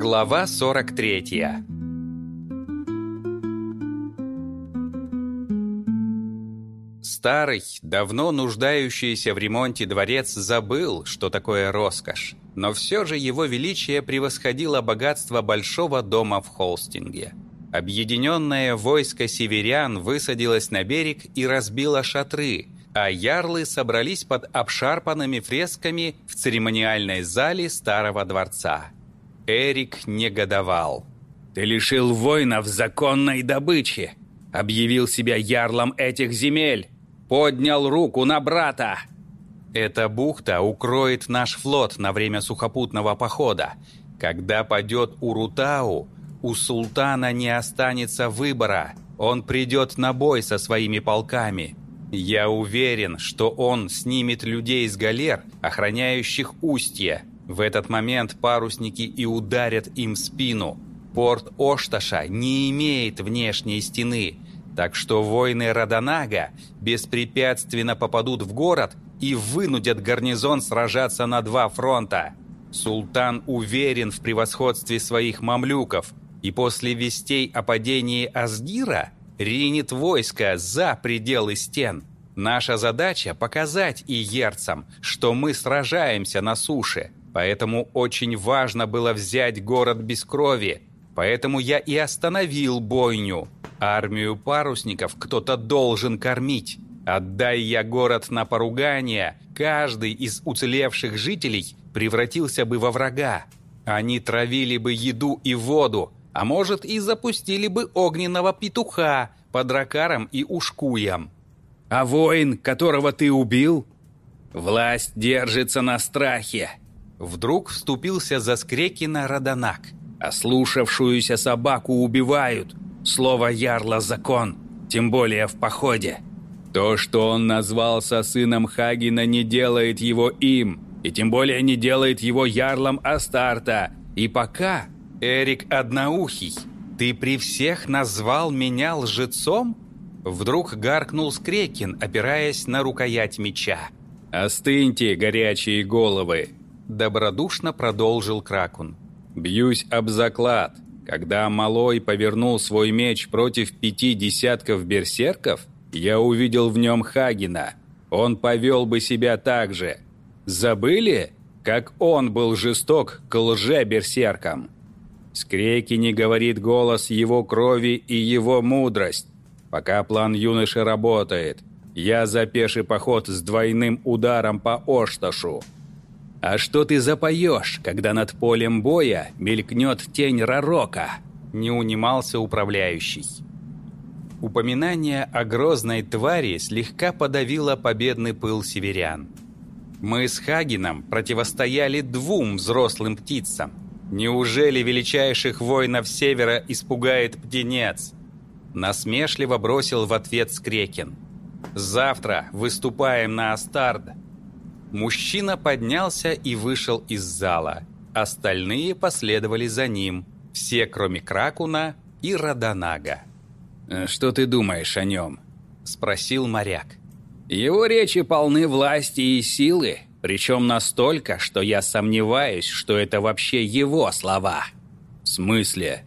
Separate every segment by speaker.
Speaker 1: Глава 43 Старый, давно нуждающийся в ремонте дворец забыл, что такое роскошь, но все же его величие превосходило богатство большого дома в Холстинге. Объединенное войско северян высадилось на берег и разбило шатры, а ярлы собрались под обшарпанными фресками в церемониальной зале старого дворца. Эрик негодовал.
Speaker 2: «Ты лишил воинов законной добычи, объявил себя ярлом этих земель, поднял руку на брата!»
Speaker 1: Эта бухта укроет наш флот на время сухопутного похода. Когда падет Урутау, у султана не останется выбора. Он придет на бой со своими полками. Я уверен, что он снимет людей с галер, охраняющих устье. В этот момент парусники и ударят им в спину. Порт Ошташа не имеет внешней стены – так что воины Раданага беспрепятственно попадут в город и вынудят гарнизон сражаться на два фронта. Султан уверен в превосходстве своих мамлюков и после вестей о падении Азгира ринет войско за пределы стен. Наша задача – показать иерцам, что мы сражаемся на суше, поэтому очень важно было взять город без крови, поэтому я и остановил бойню – Армию парусников кто-то должен кормить. Отдай я город на поругание, каждый из уцелевших жителей превратился бы во врага. Они травили бы еду и воду, а может и запустили бы огненного петуха по дракарам и ушкуям.
Speaker 2: А воин, которого ты убил? Власть держится на страхе.
Speaker 1: Вдруг вступился за Скрекина Раданак.
Speaker 2: Ослушавшуюся собаку убивают, Слово ярла закон, тем более в походе. То, что он назвался сыном Хагина, не делает его им, и тем более не делает его ярлом Астарта. И пока...
Speaker 1: Эрик Одноухий, ты при всех назвал меня лжецом? Вдруг гаркнул Скрекин, опираясь на рукоять меча.
Speaker 2: «Остыньте, горячие головы!»
Speaker 1: Добродушно продолжил Кракун.
Speaker 2: «Бьюсь об заклад. Когда Малой повернул свой меч против пяти десятков берсерков, я увидел в нем Хагина. Он повел бы себя так же. Забыли, как он был жесток к лже-берсеркам? Скреки не говорит голос его крови и его мудрость. Пока план юноши работает, я за пеший поход с двойным ударом по Ошташу. «А что ты запоешь, когда над полем боя мелькнет тень Рарока?»
Speaker 1: Не унимался управляющий. Упоминание о грозной твари слегка подавило победный пыл северян. Мы с Хагином противостояли двум взрослым птицам. Неужели величайших воинов Севера испугает птенец? Насмешливо бросил в ответ Скрекин. «Завтра выступаем на Астард. Мужчина поднялся и вышел из зала. Остальные последовали за ним. Все, кроме Кракуна и Раданага.
Speaker 2: «Э, «Что ты думаешь о нем?»
Speaker 1: – спросил моряк.
Speaker 2: «Его речи полны власти и силы, причем настолько, что я сомневаюсь, что это вообще его слова». «В смысле?»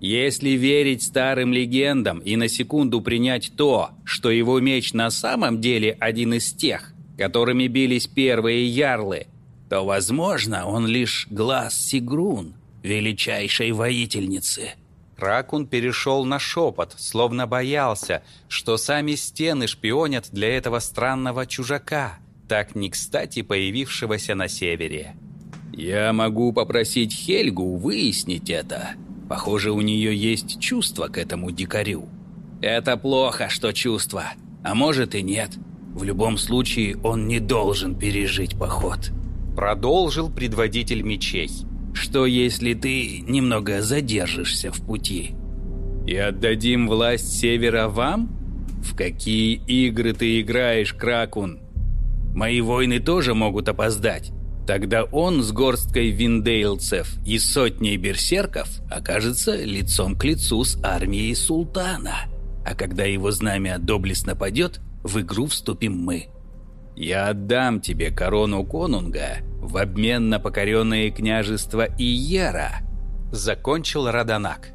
Speaker 2: Если верить старым легендам и на секунду принять то, что его меч на самом деле один из тех, которыми бились первые ярлы, то, возможно, он лишь глаз Сигрун, величайшей воительницы.
Speaker 1: Ракун перешел на шепот, словно боялся, что сами стены шпионят для этого странного чужака, так не кстати появившегося на севере.
Speaker 2: «Я могу попросить Хельгу выяснить это. Похоже, у нее есть чувство к этому дикарю». «Это плохо, что чувство. А может и нет. В любом случае, он не должен пережить поход.
Speaker 1: Продолжил предводитель мечей.
Speaker 2: Что если ты немного задержишься в пути? И отдадим власть Севера вам? В какие игры ты играешь, Кракун? Мои воины тоже могут опоздать. Тогда он с горсткой виндейлцев и сотней берсерков окажется лицом к лицу с армией султана. А когда его знамя доблестно падет, в игру вступим мы. Я отдам тебе корону конунга в обмен на покоренные княжества Ияра. Закончил Раданак.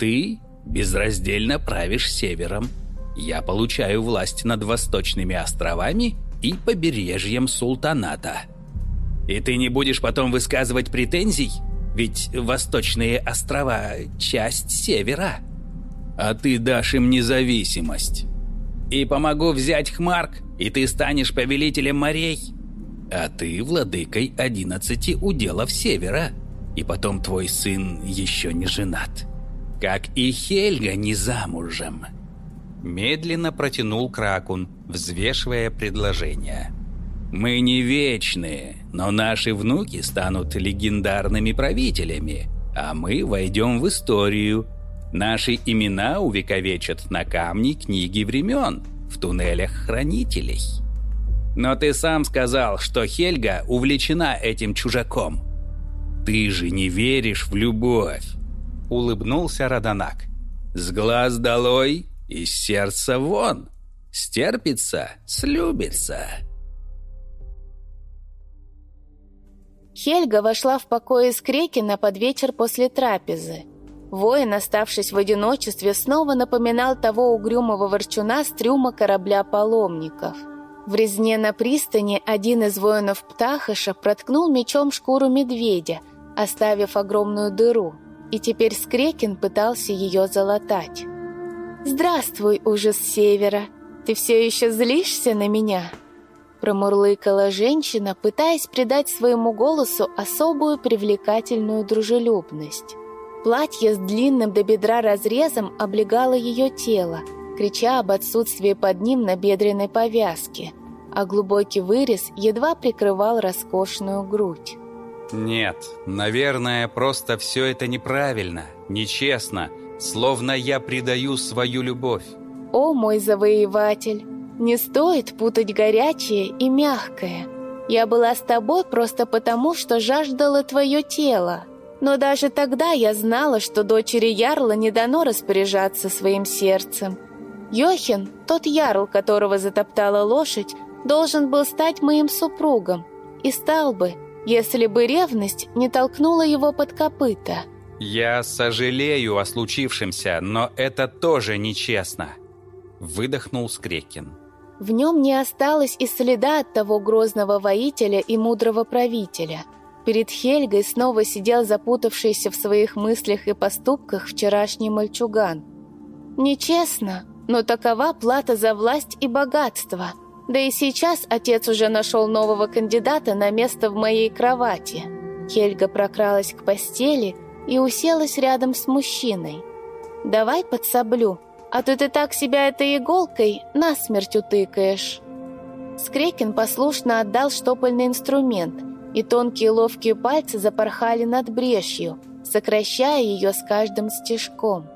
Speaker 2: Ты безраздельно правишь севером. Я получаю власть над восточными островами и побережьем султаната. И ты не будешь потом высказывать претензий? Ведь восточные острова – часть севера. А ты дашь им независимость. И помогу взять Хмарк, и ты станешь повелителем морей. А ты владыкой одиннадцати уделов севера. И потом твой сын еще не женат. Как и Хельга не замужем. Медленно протянул Кракун, взвешивая предложение. Мы не вечные, но наши внуки станут легендарными правителями, а мы войдем в историю. Наши имена увековечат на камне книги времен, в туннелях хранителей. Но ты сам сказал, что Хельга увлечена этим чужаком. Ты же не веришь в любовь. Улыбнулся Раданак. С глаз долой, из сердца вон. Стерпится, слюбится.
Speaker 3: Хельга вошла в покои Скрекина под вечер после трапезы. Воин, оставшись в одиночестве, снова напоминал того угрюмого ворчуна с трюма корабля паломников. В резне на пристани один из воинов Птахаша проткнул мечом шкуру медведя, оставив огромную дыру, и теперь Скрекин пытался ее залатать. «Здравствуй, ужас севера! Ты все еще злишься на меня?» Промурлыкала женщина, пытаясь придать своему голосу особую привлекательную дружелюбность. Платье с длинным до бедра разрезом облегало ее тело, крича об отсутствии под ним набедренной повязки, а глубокий вырез едва прикрывал роскошную грудь.
Speaker 1: «Нет, наверное, просто все это неправильно, нечестно, словно я предаю свою любовь».
Speaker 3: «О, мой завоеватель!» Не стоит путать горячее и мягкое. Я была с тобой просто потому, что жаждала твое тело. Но даже тогда я знала, что дочери Ярла не дано распоряжаться своим сердцем. Йохин, тот Ярл, которого затоптала лошадь, должен был стать моим супругом. И стал бы, если бы ревность не толкнула его под копыта.
Speaker 1: «Я сожалею о случившемся, но это тоже нечестно», — выдохнул Скрекин.
Speaker 3: В нем не осталось и следа от того грозного воителя и мудрого правителя. Перед Хельгой снова сидел запутавшийся в своих мыслях и поступках вчерашний мальчуган. Нечестно, но такова плата за власть и богатство. Да и сейчас отец уже нашел нового кандидата на место в моей кровати. Хельга прокралась к постели и уселась рядом с мужчиной. «Давай подсоблю», а то ты так себя этой иголкой насмерть утыкаешь». Скрекин послушно отдал штопольный инструмент, и тонкие ловкие пальцы запорхали над брешью, сокращая ее с каждым стежком.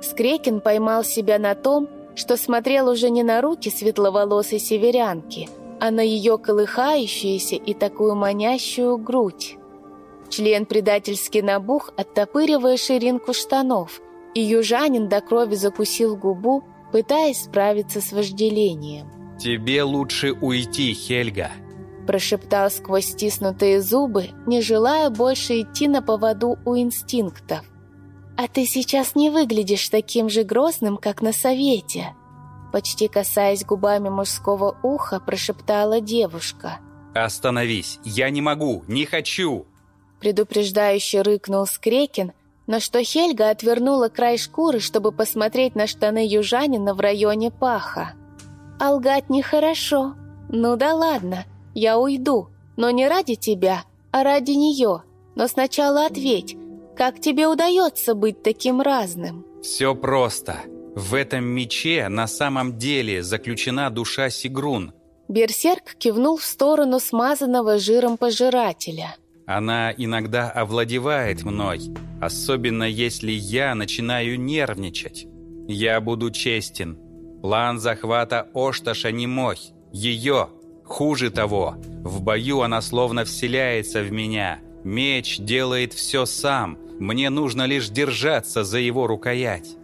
Speaker 3: Скрекин поймал себя на том, что смотрел уже не на руки светловолосой северянки, а на ее колыхающуюся и такую манящую грудь. Член предательски набух, оттопыривая ширинку штанов, и южанин до крови закусил губу, пытаясь справиться с вожделением.
Speaker 1: «Тебе лучше уйти, Хельга»,
Speaker 3: прошептал сквозь стиснутые зубы, не желая больше идти на поводу у инстинктов. «А ты сейчас не выглядишь таким же грозным, как на совете», почти касаясь губами мужского уха, прошептала девушка.
Speaker 1: «Остановись! Я не могу! Не хочу!»
Speaker 3: Предупреждающе рыкнул Скрекин, на что Хельга отвернула край шкуры, чтобы посмотреть на штаны южанина в районе паха. «А лгать нехорошо. Ну да ладно, я уйду, но не ради тебя, а ради нее. Но сначала ответь, как тебе удается быть таким разным?»
Speaker 1: «Все просто. В этом мече на самом деле заключена душа Сигрун».
Speaker 3: Берсерк кивнул в сторону смазанного жиром пожирателя –
Speaker 1: она иногда овладевает мной, особенно если я начинаю нервничать. Я буду честен. План захвата Ошташа не мой, ее. Хуже того, в бою она словно вселяется в меня. Меч делает все сам, мне нужно лишь держаться за его рукоять.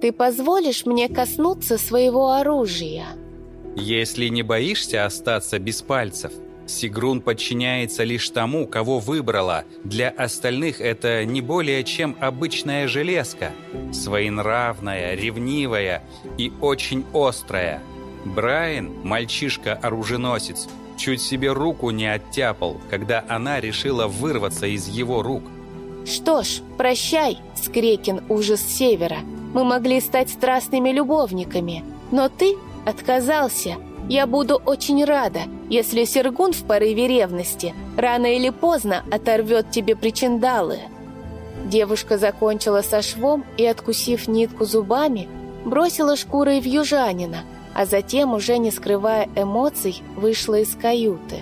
Speaker 3: Ты позволишь мне коснуться своего оружия?
Speaker 1: Если не боишься остаться без пальцев, Сигрун подчиняется лишь тому, кого выбрала. Для остальных это не более чем обычная железка. Своенравная, ревнивая и очень острая. Брайан, мальчишка-оруженосец, чуть себе руку не оттяпал, когда она решила вырваться из его рук.
Speaker 3: «Что ж, прощай, Скрекин ужас севера. Мы могли стать страстными любовниками, но ты отказался». Я буду очень рада, если Сергун в порыве ревности рано или поздно оторвет тебе причиндалы». Девушка закончила со швом и, откусив нитку зубами, бросила шкурой в южанина, а затем, уже не скрывая эмоций, вышла из каюты.